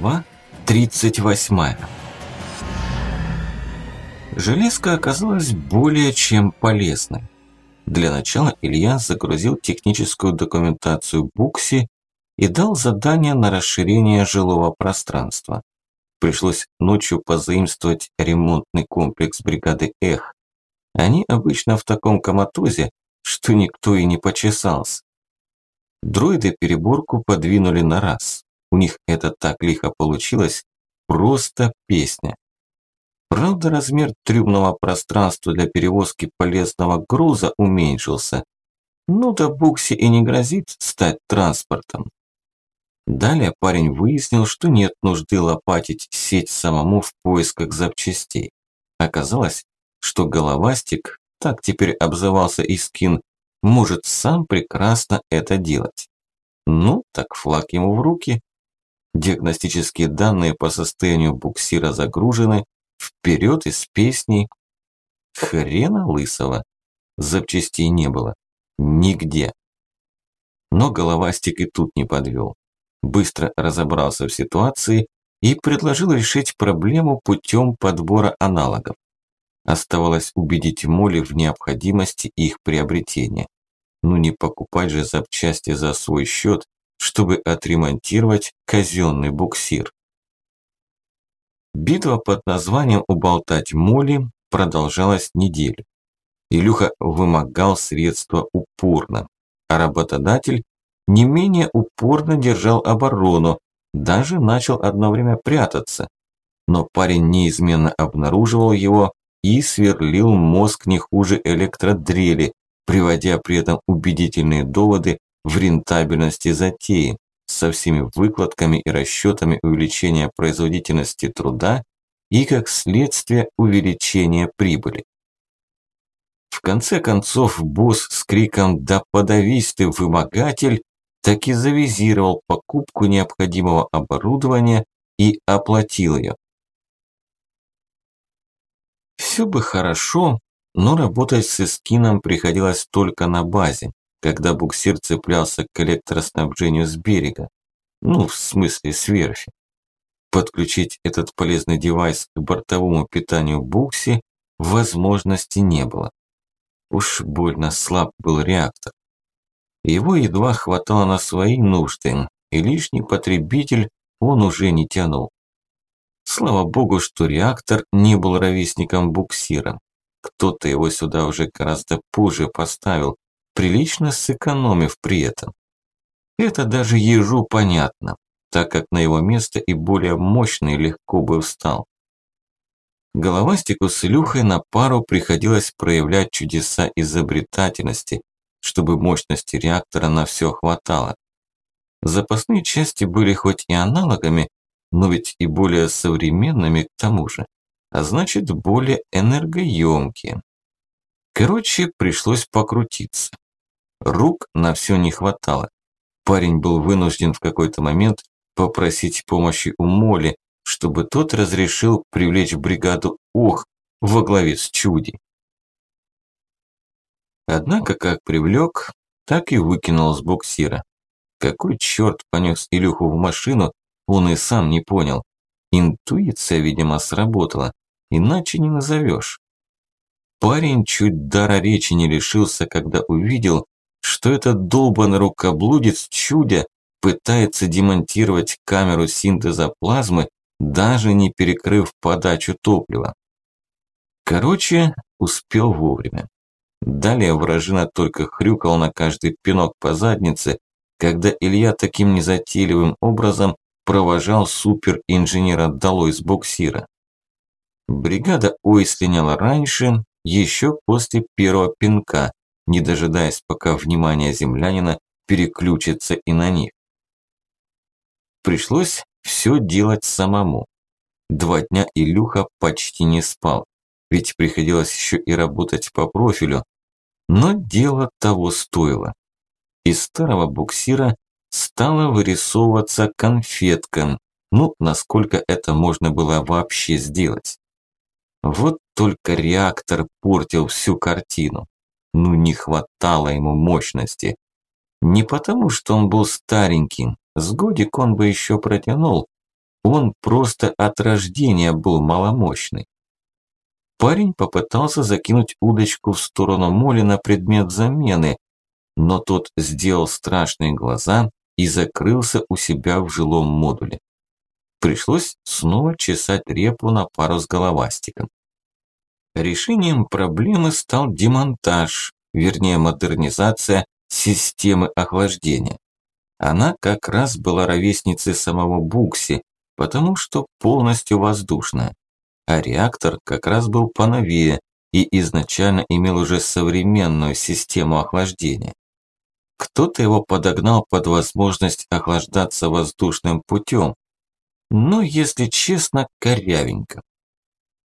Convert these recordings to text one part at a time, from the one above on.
Глава 38 Железка оказалась более чем полезной. Для начала Илья загрузил техническую документацию Букси и дал задание на расширение жилого пространства. Пришлось ночью позаимствовать ремонтный комплекс бригады «Эх». Они обычно в таком коматозе, что никто и не почесался. Дроиды переборку подвинули на раз. У них это так лихо получилось, просто песня. Правда, размер трюмного пространства для перевозки полезного груза уменьшился. Ну да Букси и не грозит стать транспортом. Далее парень выяснил, что нет нужды лопатить сеть самому в поисках запчастей. Оказалось, что головастик, так теперь обзывался Искин, может сам прекрасно это делать. Ну, так флаг ему в руки. Диагностические данные по состоянию буксира загружены, вперед из песней. Хрена лысого. Запчастей не было. Нигде. Но головастик и тут не подвел. Быстро разобрался в ситуации и предложил решить проблему путем подбора аналогов. Оставалось убедить Молли в необходимости их приобретения. Ну не покупать же запчасти за свой счет, чтобы отремонтировать казенный буксир. Битва под названием «Уболтать Молли» продолжалась неделю. Илюха вымогал средства упорно, а работодатель не менее упорно держал оборону, даже начал одно время прятаться. Но парень неизменно обнаруживал его и сверлил мозг не хуже электродрели, приводя при этом убедительные доводы в рентабельности затеи, со всеми выкладками и расчетами увеличения производительности труда и, как следствие, увеличения прибыли. В конце концов, босс с криком «Да подавись ты, вымогатель!» и завизировал покупку необходимого оборудования и оплатил ее. Все бы хорошо, но работать с эскином приходилось только на базе, когда буксир цеплялся к электроснабжению с берега, ну, в смысле с верфи. Подключить этот полезный девайс к бортовому питанию букси возможности не было. Уж больно слаб был реактор. Его едва хватало на свои нужды, и лишний потребитель он уже не тянул. Слава богу, что реактор не был ровесником буксира. Кто-то его сюда уже гораздо позже поставил, прилично сэкономив при этом. Это даже ежу понятно, так как на его место и более мощный легко бы встал. Головастику с Илюхой на пару приходилось проявлять чудеса изобретательности, чтобы мощности реактора на все хватало. Запасные части были хоть и аналогами, но ведь и более современными к тому же а значит более энергоемкие. Короче, пришлось покрутиться. Рук на все не хватало. Парень был вынужден в какой-то момент попросить помощи у Моли, чтобы тот разрешил привлечь бригаду ОХ во главе с Чуди. Однако как привлек, так и выкинул с буксира. Какой черт понес Илюху в машину, он и сам не понял. Интуиция, видимо, сработала иначе не назовешь. Парень чуть дара речи не лишился, когда увидел, что этот долбанный рукоблудец чудя пытается демонтировать камеру синтеза плазмы, даже не перекрыв подачу топлива. Короче, успел вовремя. Далее вражина только хрюкал на каждый пинок по заднице, когда Илья таким незатейливым образом провожал супер-инженера долой с буксира. Бригада Ой слиняла раньше, еще после первого пинка, не дожидаясь, пока внимание землянина переключится и на них. Пришлось все делать самому. Два дня Илюха почти не спал, ведь приходилось еще и работать по профилю, но дело того стоило. Из старого буксира стала вырисовываться конфетка, ну, насколько это можно было вообще сделать. Вот только реактор портил всю картину. Ну не хватало ему мощности. Не потому, что он был старенький, с годик он бы еще протянул, Он просто от рождения был маломощный. Парень попытался закинуть удочку в сторону моли на предмет замены, но тот сделал страшные глаза и закрылся у себя в жилом модуле. Пришлось снова чесать репу на пару с головастиком. Решением проблемы стал демонтаж, вернее модернизация системы охлаждения. Она как раз была ровесницей самого Букси, потому что полностью воздушная. А реактор как раз был поновее и изначально имел уже современную систему охлаждения. Кто-то его подогнал под возможность охлаждаться воздушным путем, но, если честно, корявенько.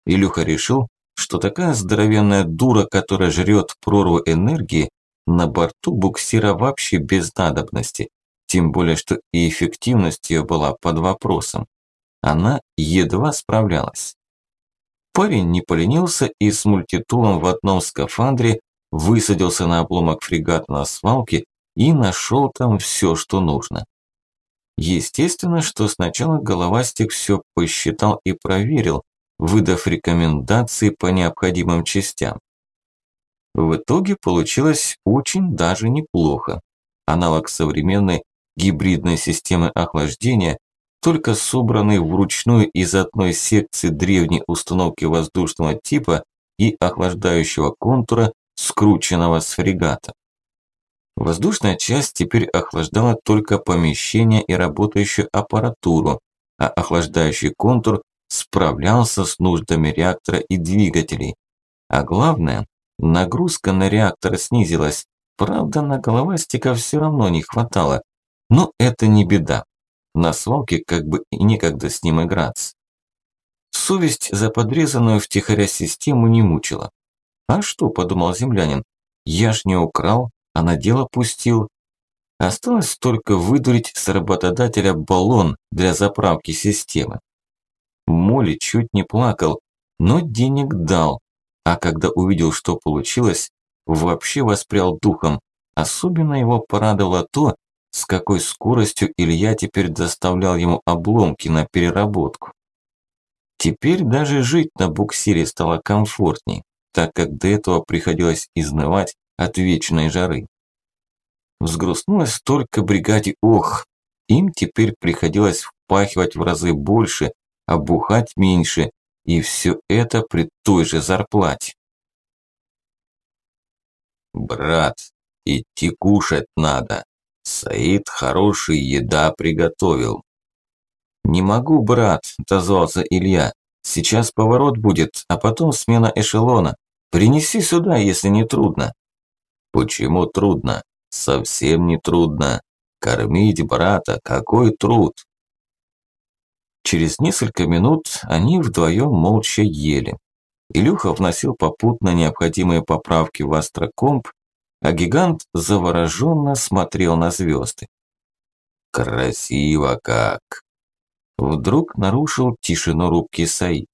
Илюха решил, что такая здоровенная дура, которая жрет прорву энергии, на борту буксира вообще без надобности, тем более, что и эффективность ее была под вопросом. Она едва справлялась. Парень не поленился и с мультитулом в одном скафандре высадился на обломок фрегата на свалке и нашел там все, что нужно. Естественно, что сначала Головастик все посчитал и проверил, выдав рекомендации по необходимым частям. В итоге получилось очень даже неплохо. Аналог современной гибридной системы охлаждения, только собранный вручную из одной секции древней установки воздушного типа и охлаждающего контура, скрученного с фрегата. Воздушная часть теперь охлаждала только помещение и работающую аппаратуру, а охлаждающий контур справлялся с нуждами реактора и двигателей. А главное, нагрузка на реактор снизилась, правда на головастика все равно не хватало, но это не беда, на свалке как бы и некогда с ним играться. Совесть за подрезанную втихаря систему не мучила. А что, подумал землянин, я ж не украл, а на дело пустил. Осталось только выдурить с работодателя баллон для заправки системы. Моли чуть не плакал, но денег дал, а когда увидел, что получилось, вообще воспрял духом. Особенно его порадовало то, с какой скоростью Илья теперь доставлял ему обломки на переработку. Теперь даже жить на буксире стало комфортней, так как до этого приходилось изнывать от вечной жары. Взгрустнулось только бригаде ох, им теперь приходилось впахивать в разы больше, а бухать меньше, и все это при той же зарплате. «Брат, идти кушать надо. Саид хороший еда приготовил». «Не могу, брат», – отозвался Илья. «Сейчас поворот будет, а потом смена эшелона. Принеси сюда, если не трудно». Почему трудно? Совсем не трудно. Кормить брата, какой труд? Через несколько минут они вдвоем молча ели. Илюха вносил попутно необходимые поправки в астрокомп, а гигант завороженно смотрел на звезды. «Красиво как!» Вдруг нарушил тишину рубки Саид.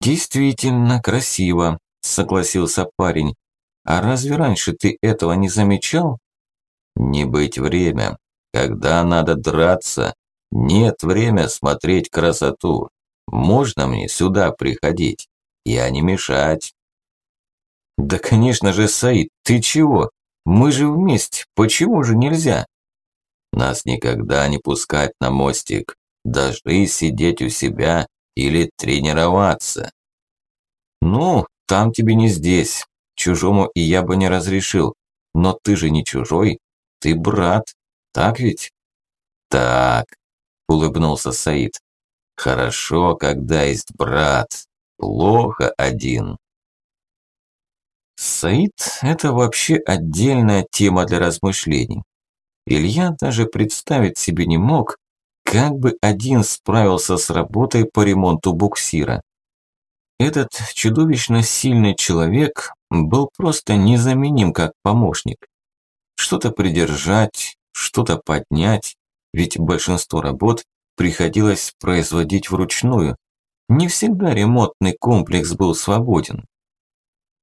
«Действительно красиво», – согласился парень. А разве раньше ты этого не замечал? Не быть время. Когда надо драться, нет время смотреть красоту. Можно мне сюда приходить? Я не мешать. Да, конечно же, Саид, ты чего? Мы же вместе, почему же нельзя? Нас никогда не пускать на мостик. Должны сидеть у себя или тренироваться. Ну, там тебе не здесь. Чужому и я бы не разрешил. Но ты же не чужой, ты брат, так ведь? Так, улыбнулся Саид. Хорошо, когда есть брат, плохо один. Саид – это вообще отдельная тема для размышлений. Илья даже представить себе не мог, как бы один справился с работой по ремонту буксира. Этот чудовищно сильный человек был просто незаменим как помощник. Что-то придержать, что-то поднять, ведь большинство работ приходилось производить вручную. Не всегда ремонтный комплекс был свободен.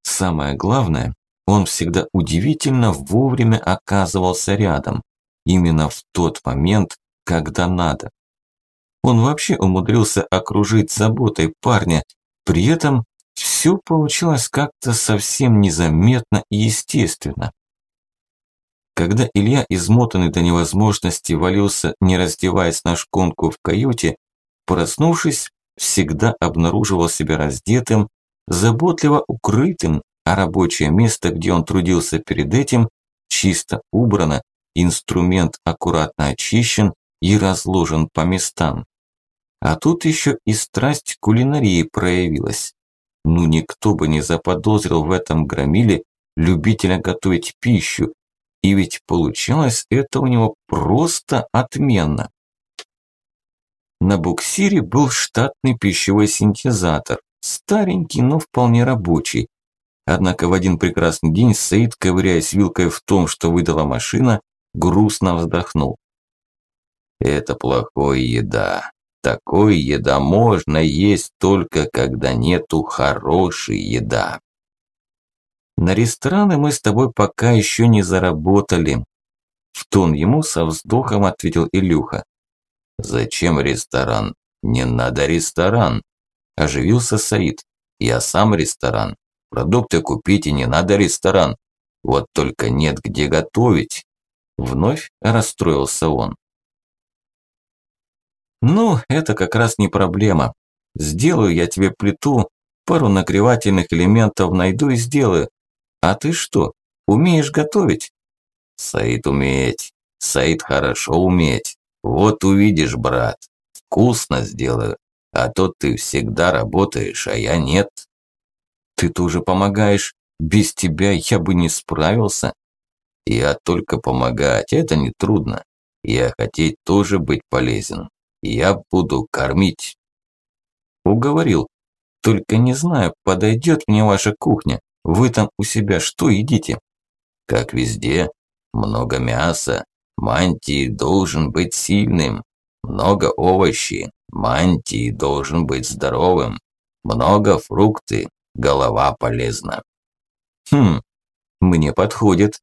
Самое главное, он всегда удивительно вовремя оказывался рядом, именно в тот момент, когда надо. Он вообще умудрился окружить заботой парня, при этом все получилось как-то совсем незаметно и естественно. Когда Илья, измотанный до невозможности, валился, не раздеваясь на шконку в каюте, проснувшись, всегда обнаруживал себя раздетым, заботливо укрытым, а рабочее место, где он трудился перед этим, чисто убрано, инструмент аккуратно очищен и разложен по местам. А тут еще и страсть кулинарии проявилась. Ну никто бы не заподозрил в этом громиле любителя готовить пищу, и ведь получалось это у него просто отменно. На буксире был штатный пищевой синтезатор, старенький, но вполне рабочий. Однако в один прекрасный день Саид, ковыряясь вилкой в том, что выдала машина, грустно вздохнул. «Это плохая еда. Такой еда можно есть только когда нету хорошей еда». На рестораны мы с тобой пока еще не заработали. В тон ему со вздохом ответил Илюха. Зачем ресторан? Не надо ресторан. Оживился Саид. Я сам ресторан. Продукты купить и не надо ресторан. Вот только нет где готовить. Вновь расстроился он. Ну, это как раз не проблема. Сделаю я тебе плиту, пару нагревательных элементов найду и сделаю. А ты что, умеешь готовить? Саид уметь. Саид хорошо уметь. Вот увидишь, брат. Вкусно сделаю. А то ты всегда работаешь, а я нет. Ты тоже помогаешь. Без тебя я бы не справился. Я только помогать, это не трудно. Я хотеть тоже быть полезен. Я буду кормить. Уговорил. Только не знаю, подойдет мне ваша кухня. Вы там у себя что едите? Как везде. Много мяса. Мантии должен быть сильным. Много овощей. Мантии должен быть здоровым. Много фрукты. Голова полезна. Хм, мне подходит.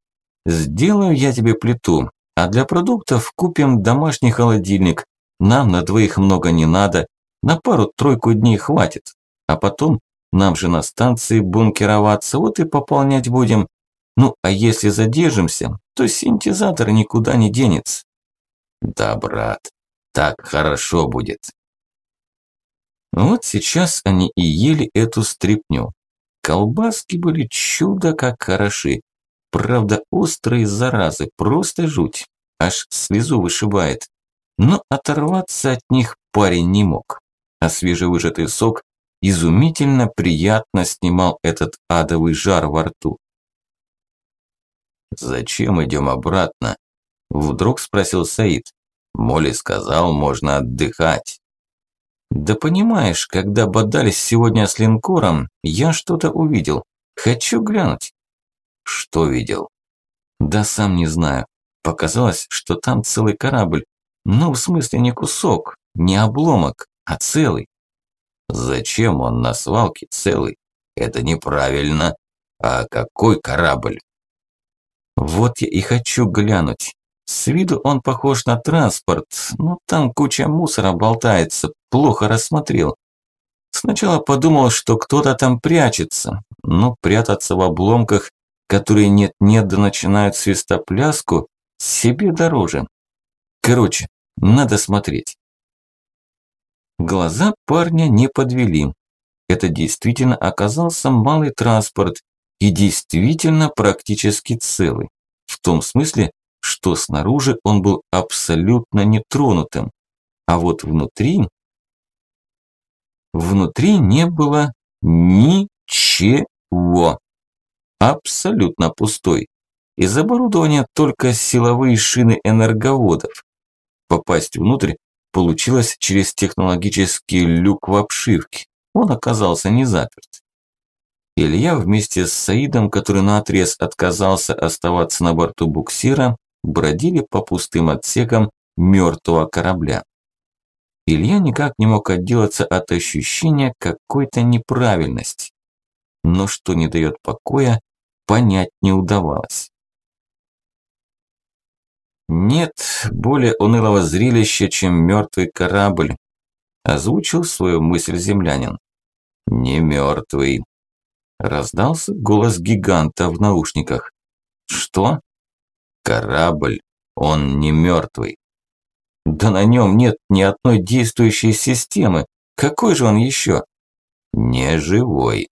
Сделаю я тебе плиту, а для продуктов купим домашний холодильник. Нам на двоих много не надо, на пару-тройку дней хватит. А потом нам же на станции бункероваться, вот и пополнять будем. Ну, а если задержимся, то синтезатор никуда не денется. Да, брат, так хорошо будет. Вот сейчас они и ели эту стряпню. Колбаски были чудо как хороши. Правда, острые заразы, просто жуть. Аж слезу вышибает. Но оторваться от них парень не мог. А свежевыжатый сок изумительно приятно снимал этот адовый жар во рту. «Зачем идем обратно?» – вдруг спросил Саид. Молли сказал, можно отдыхать. «Да понимаешь, когда бодались сегодня с линкором, я что-то увидел. Хочу глянуть». «Что видел?» «Да сам не знаю. Показалось, что там целый корабль. Ну, в смысле не кусок, не обломок, а целый. Зачем он на свалке целый? Это неправильно. А какой корабль? Вот я и хочу глянуть. С виду он похож на транспорт, но там куча мусора болтается, плохо рассмотрел. Сначала подумал, что кто-то там прячется, но прятаться в обломках, которые нет-нет да начинают свистопляску, себе дороже. Короче, надо смотреть. Глаза парня не подвели. Это действительно оказался малый транспорт и действительно практически целый. В том смысле, что снаружи он был абсолютно нетронутым. А вот внутри... Внутри не было ничего. Абсолютно пустой. Из оборудования только силовые шины энерговодов. Попасть внутрь получилось через технологический люк в обшивке. Он оказался не заперт. Илья вместе с Саидом, который наотрез отказался оставаться на борту буксира, бродили по пустым отсекам мертвого корабля. Илья никак не мог отделаться от ощущения какой-то неправильности. Но что не дает покоя, понять не удавалось. Нет более унылого зрелища, чем мертвый корабль, Озвучил свою мысль землянин. Не мертвый. Раздался голос гиганта в наушниках. Что? Корабль, он не мертвый. Да на нем нет ни одной действующей системы. Какой же он еще? Не живой.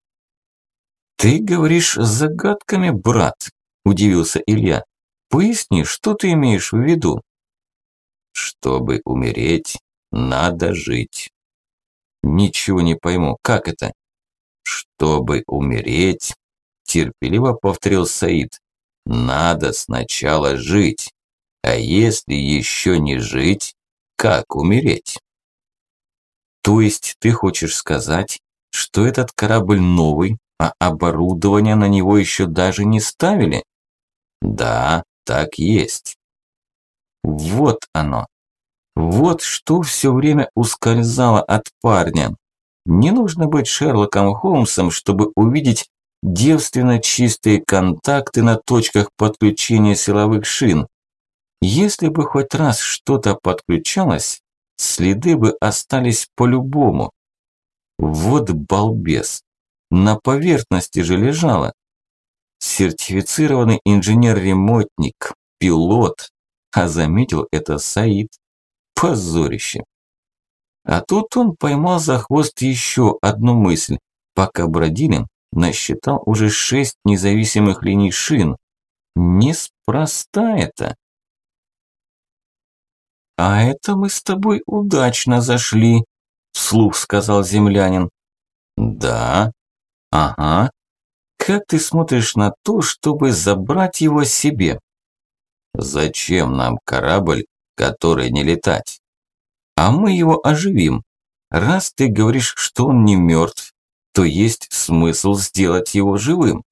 Ты говоришь загадками, брат, удивился Илья. Поясни, что ты имеешь в виду? Чтобы умереть, надо жить. Ничего не пойму, как это? Чтобы умереть, терпеливо повторил Саид, надо сначала жить. А если еще не жить, как умереть? То есть ты хочешь сказать, что этот корабль новый, а оборудование на него еще даже не ставили? Да, так есть. Вот оно. Вот что все время ускользало от парня. Не нужно быть Шерлоком Холмсом, чтобы увидеть девственно чистые контакты на точках подключения силовых шин. Если бы хоть раз что-то подключалось, следы бы остались по-любому. Вот балбес. На поверхности же лежало. Сертифицированный инженер-ремонтник, пилот. А заметил это Саид. Позорище. А тут он поймал за хвост еще одну мысль. Пока бродили, насчитал уже шесть независимых линий шин. Неспроста это. «А это мы с тобой удачно зашли», – вслух сказал землянин. «Да? Ага. Как ты смотришь на то, чтобы забрать его себе?» «Зачем нам корабль, который не летать?» «А мы его оживим. Раз ты говоришь, что он не мертв, то есть смысл сделать его живым».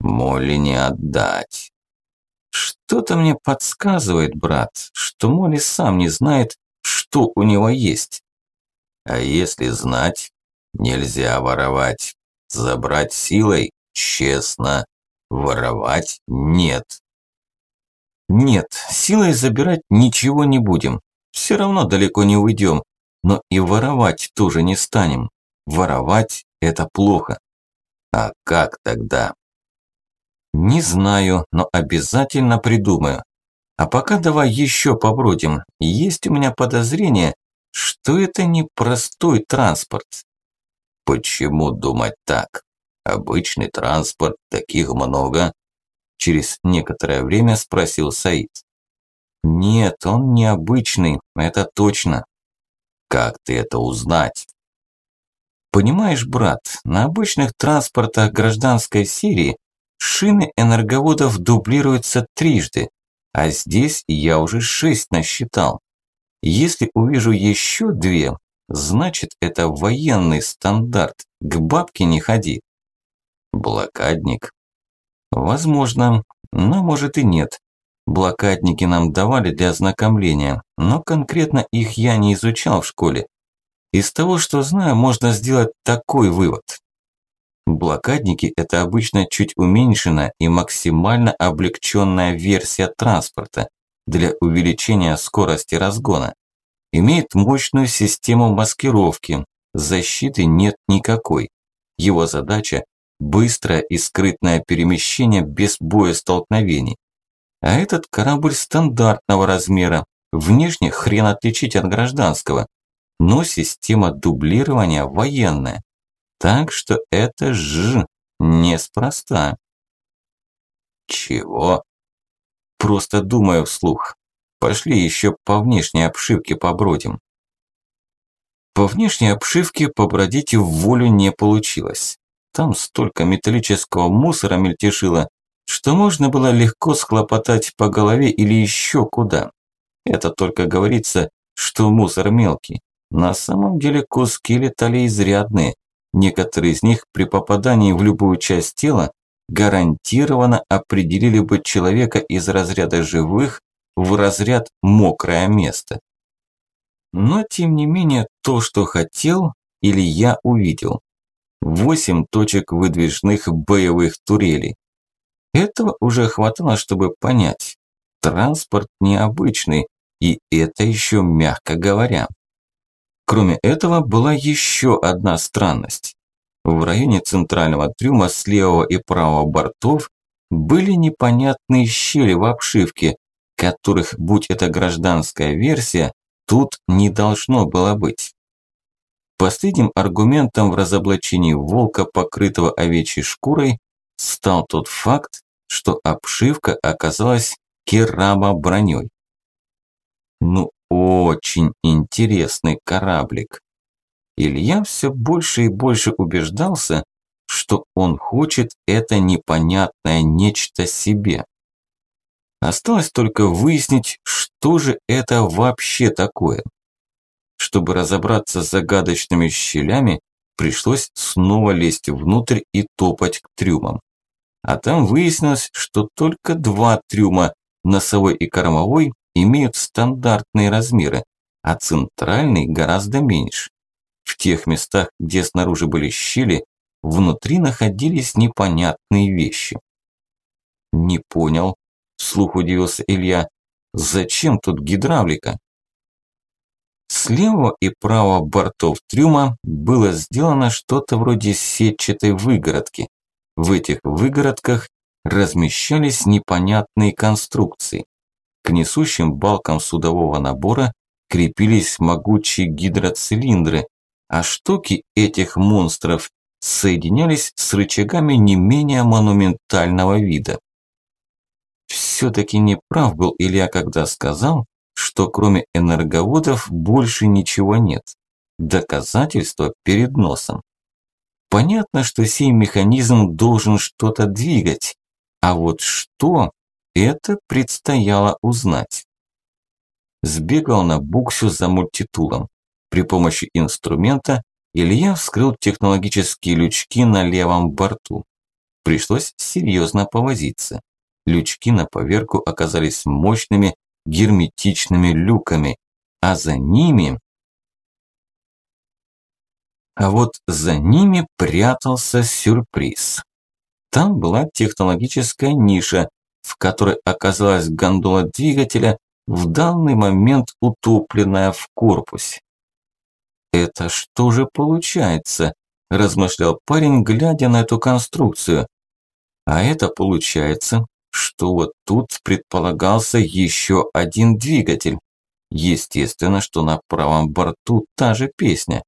«Молли не отдать. Что-то мне подсказывает, брат, что Молли сам не знает, что у него есть. А если знать, нельзя воровать. Забрать силой – честно. Воровать – нет. Нет, силой забирать ничего не будем. Все равно далеко не уйдем. Но и воровать тоже не станем. Воровать – это плохо. А как тогда? Не знаю, но обязательно придумаю. А пока давай еще побродим. Есть у меня подозрение, что это не простой транспорт. Почему думать так? Обычный транспорт, таких много. Через некоторое время спросил Саид. Нет, он необычный, это точно. Как ты это узнать? Понимаешь, брат, на обычных транспортах гражданской серии Шины энерговодов дублируются трижды, а здесь я уже шесть насчитал. Если увижу еще две, значит это военный стандарт, к бабке не ходи. Блокадник. Возможно, но может и нет. Блокадники нам давали для ознакомления, но конкретно их я не изучал в школе. Из того, что знаю, можно сделать такой вывод. Блокадники – это обычно чуть уменьшенная и максимально облегченная версия транспорта для увеличения скорости разгона. Имеет мощную систему маскировки, защиты нет никакой. Его задача – быстрое и скрытное перемещение без боестолкновений. А этот корабль стандартного размера, внешне хрен отличить от гражданского, но система дублирования военная. Так что это ж неспроста. Чего? Просто думаю вслух. Пошли еще по внешней обшивке побродим. По внешней обшивке побродить в волю не получилось. Там столько металлического мусора мельтешило, что можно было легко схлопотать по голове или еще куда. Это только говорится, что мусор мелкий. На самом деле куски летали изрядные, Некоторые из них при попадании в любую часть тела гарантированно определили бы человека из разряда живых в разряд «мокрое место». Но тем не менее то, что хотел или я увидел. Восемь точек выдвижных боевых турелей. Этого уже хватало, чтобы понять. Транспорт необычный, и это еще мягко говоря. Кроме этого, была еще одна странность. В районе центрального трюма с левого и правого бортов были непонятные щели в обшивке, которых, будь это гражданская версия, тут не должно было быть. Последним аргументом в разоблачении волка, покрытого овечьей шкурой, стал тот факт, что обшивка оказалась керамоброней. Ну, очень интересный кораблик. Илья все больше и больше убеждался, что он хочет это непонятное нечто себе. Осталось только выяснить, что же это вообще такое. Чтобы разобраться с загадочными щелями, пришлось снова лезть внутрь и топать к трюмам. А там выяснилось, что только два трюма, носовой и кормовой, имеют стандартные размеры, а центральный гораздо меньше. В тех местах, где снаружи были щели, внутри находились непонятные вещи. «Не понял», – вслух удивился Илья, – «зачем тут гидравлика?» С левого и правого бортов трюма было сделано что-то вроде сетчатой выгородки. В этих выгородках размещались непонятные конструкции. К несущим балкам судового набора крепились могучие гидроцилиндры, а штуки этих монстров соединялись с рычагами не менее монументального вида. Все-таки не прав был Илья, когда сказал, что кроме энерговодов больше ничего нет. Доказательство перед носом. Понятно, что сей механизм должен что-то двигать, а вот что, это предстояло узнать. Сбегал на буксу за мультитулом. При помощи инструмента Илья вскрыл технологические лючки на левом борту. Пришлось серьезно повозиться. Лючки на поверку оказались мощными герметичными люками, а за ними... А вот за ними прятался сюрприз. Там была технологическая ниша, в которой оказалась гондола двигателя, в данный момент утопленная в корпусе. «Это что же получается?» – размышлял парень, глядя на эту конструкцию. «А это получается, что вот тут предполагался еще один двигатель. Естественно, что на правом борту та же песня.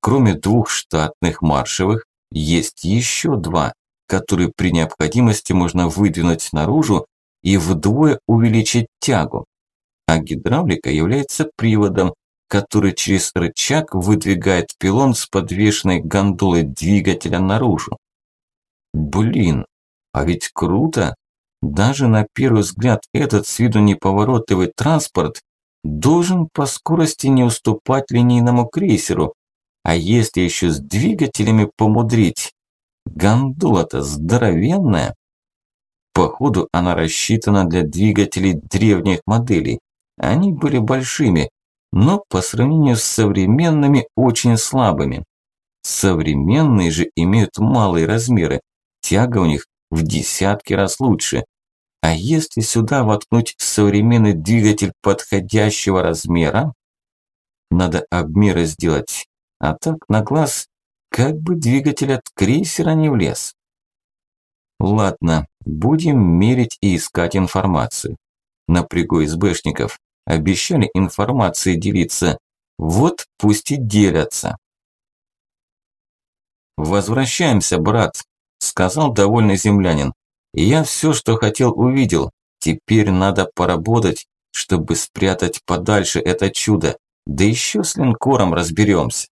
Кроме двух штатных маршевых, есть еще два, которые при необходимости можно выдвинуть наружу и вдвое увеличить тягу. А гидравлика является приводом, который через рычаг выдвигает пилон с подвешенной гондолой двигателя наружу. Блин, а ведь круто! Даже на первый взгляд этот с виду неповоротливый транспорт должен по скорости не уступать линейному крейсеру, а если еще с двигателями помудрить, гондола-то здоровенная. Походу она рассчитана для двигателей древних моделей. Они были большими, но по сравнению с современными очень слабыми. Современные же имеют малые размеры, тяга у них в десятки раз лучше. А если сюда воткнуть современный двигатель подходящего размера, надо обмеры сделать, а так на глаз как бы двигатель от крейсера не влез. Ладно, будем мерить и искать информацию. Напрягу СБшников. Обещали информацией делиться. Вот пусть и делятся. «Возвращаемся, брат», – сказал довольный землянин. «Я все, что хотел, увидел. Теперь надо поработать, чтобы спрятать подальше это чудо. Да еще с линкором разберемся».